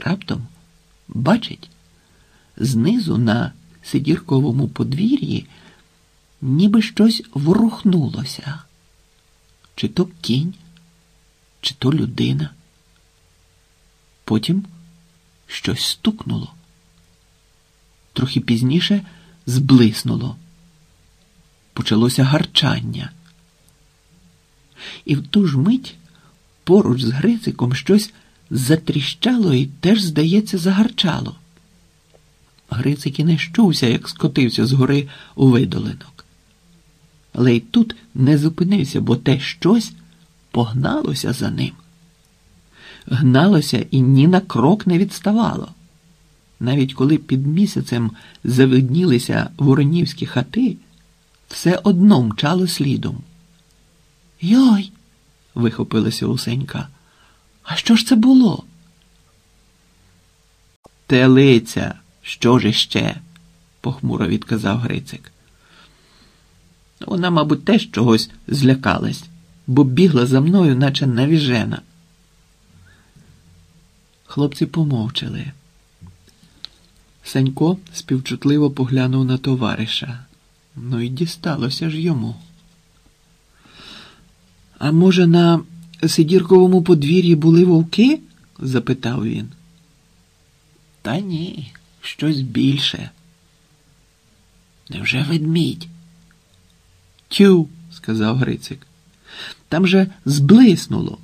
І раптом бачить, знизу на сидірковому подвір'ї ніби щось ворухнулося. Чи то кінь, чи то людина. Потім щось стукнуло. Трохи пізніше зблиснуло. Почалося гарчання. І в ту ж мить поруч з Грициком щось затріщало і теж, здається, загарчало. Грицик і не щувся, як скотився з гори у видолинок. Але й тут не зупинився, бо те щось погналося за ним. Гналося і ні на крок не відставало. Навіть коли під місяцем завиднілися воронівські хати, все одно мчало слідом. Йой! вихопилася Усенька. А що ж це було? Телиця, що ж іще? похмуро відказав Грицик. Вона, мабуть, теж чогось злякалась, бо бігла за мною, наче навіжена. Хлопці помовчали. Санько співчутливо поглянув на товариша. Ну і дісталося ж йому. А може, на Сидірковому подвір'ї були вовки? запитав він. Та ні, щось більше. Невже ведмідь? Тю, сказав Грицик. Там же зблиснуло,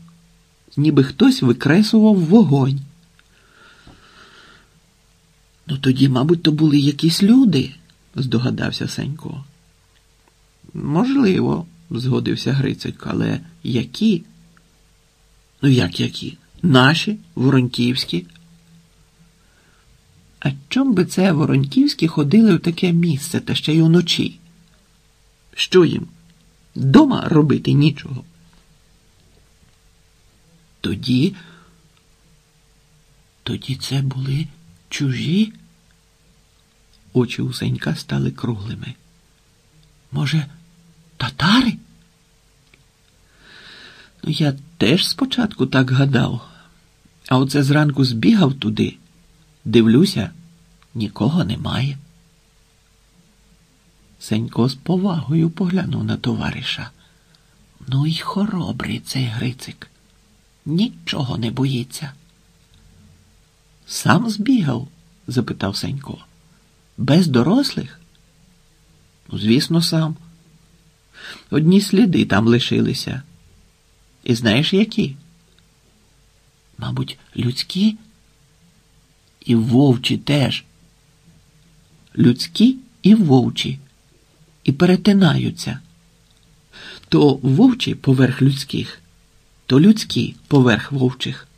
ніби хтось викресував вогонь. Ну тоді, мабуть, то були якісь люди, здогадався Сенько. Можливо, згодився Грицик, але які? Ну, як які? Наші, вороньківські. А чом би це вороньківські ходили в таке місце та ще й уночі? Що їм? Дома робити нічого. Тоді, тоді це були чужі? Очі у Сенька стали круглими. Може, татари? Я теж спочатку так гадав, а оце зранку збігав туди, дивлюся, нікого немає. Сенько з повагою поглянув на товариша. Ну і хоробрий цей Грицик. Нічого не боїться. Сам збігав? запитав Сенько. Без дорослих? Ну, звісно, сам. Одні сліди там лишилися. І знаєш які? Мабуть, людські? І вовчі теж. Людські і вовчі. І перетинаються. То вовчі поверх людських, то людські поверх вовчих.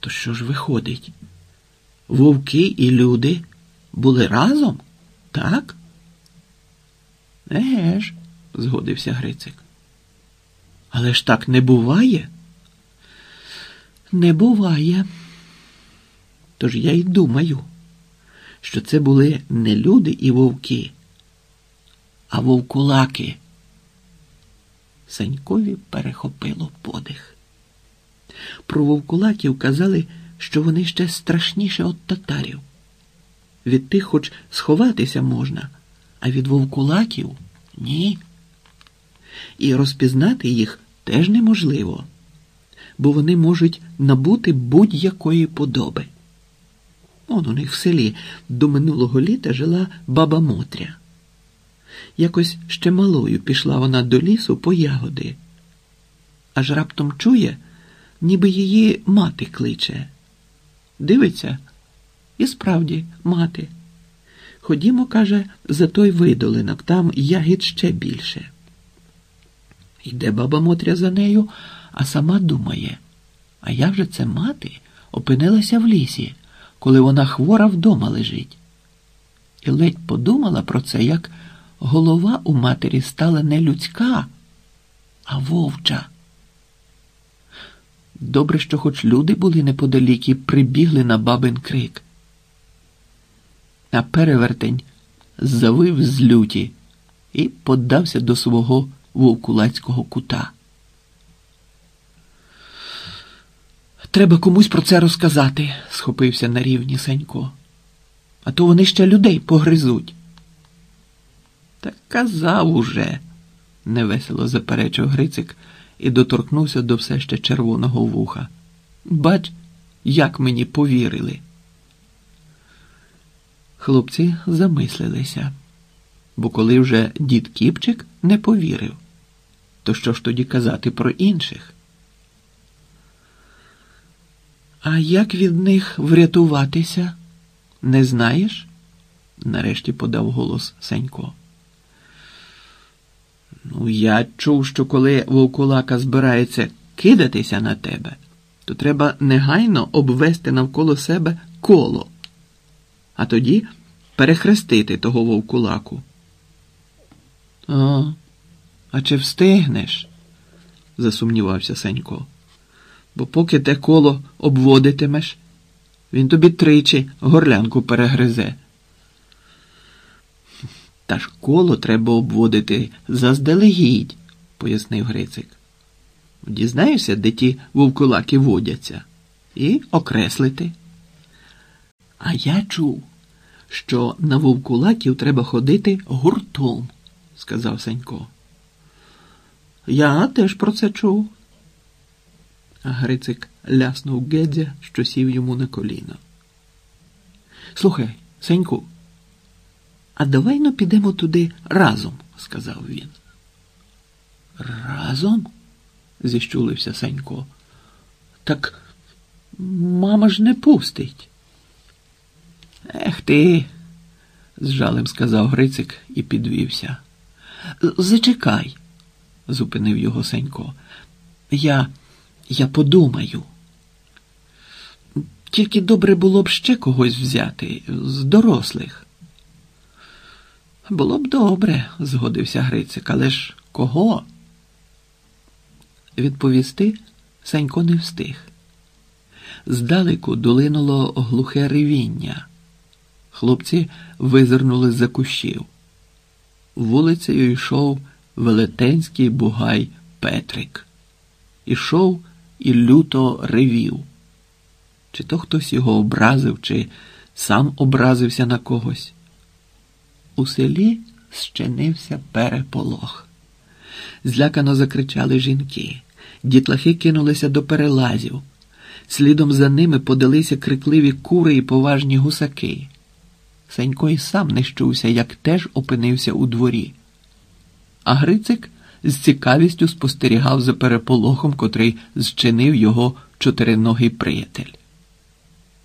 То що ж виходить? Вовки і люди були разом? Так? Еге ж, згодився Грицик. Але ж так не буває? Не буває. Тож я й думаю, що це були не люди і вовки, а вовкулаки. Санькові перехопило подих. Про вовкулаків казали, що вони ще страшніше від татарів. Від тих хоч сховатися можна, а від вовкулаків ні. І розпізнати їх теж неможливо, бо вони можуть набути будь-якої подоби. Он у них в селі до минулого літа жила баба Мотря. Якось ще малою пішла вона до лісу по ягоди, аж раптом чує, ніби її мати кличе. Дивиться, і справді мати. Ходімо, каже, за той видолинок, там ягід ще більше. Йде баба Мотря за нею, а сама думає, а як же це мати опинилася в лісі, коли вона хвора вдома лежить? І ледь подумала про це, як голова у матері стала не людська, а вовча. Добре, що хоч люди були неподалік і прибігли на бабин крик. А перевертень завив з люті і подався до свого вовкулацького кута. Треба комусь про це розказати, схопився на рівні Сенько. А то вони ще людей погризуть. Та казав уже, невесело заперечив Грицик і доторкнувся до все ще червоного вуха. Бач, як мені повірили. Хлопці замислилися, бо коли вже дід Кіпчик не повірив, то що ж тоді казати про інших? А як від них врятуватися? Не знаєш? нарешті подав голос Сенько. Ну, я чув, що коли вовкулака збирається кидатися на тебе, то треба негайно обвести навколо себе коло, а тоді перехрестити того вовкулаку. А, а чи встигнеш? засумнівався Сенько. Бо поки те коло обводитимеш, він тобі тричі горлянку перегризе. Та ж коло треба обводити заздалегідь, пояснив Грицик. Дізнаєшся, де ті вовкулаки водяться, і окреслити. А я чув, що на вовкулаків треба ходити гуртом, сказав Санько. Я теж про це чув. Грицик ляснув Гедзя, що сів йому на коліно. Слухай, Сеньку, а давай ну підемо туди разом, сказав він. Разом? зіщулився Сенько. Так мама ж не пустить. Ех ти, з жалем сказав Грицик і підвівся. Зачекай, зупинив його Сенько. Я, я подумаю. Тільки добре було б ще когось взяти з дорослих. Було б добре, згодився Грицик, але ж кого? Відповісти Санько не встиг. Здалеку долинуло глухе ревіння. Хлопці визирнули з-за кущів. Вулицею йшов велетенський бугай Петрик. Ішов і люто ревів. Чи то хтось його образив, чи сам образився на когось. У селі щинився переполох. Злякано закричали жінки. Дітлахи кинулися до перелазів. Слідом за ними подалися крикливі кури і поважні гусаки. Сенько й сам не як теж опинився у дворі. А Грицик з цікавістю спостерігав за переполохом, котрий зчинив його чотириногий приятель.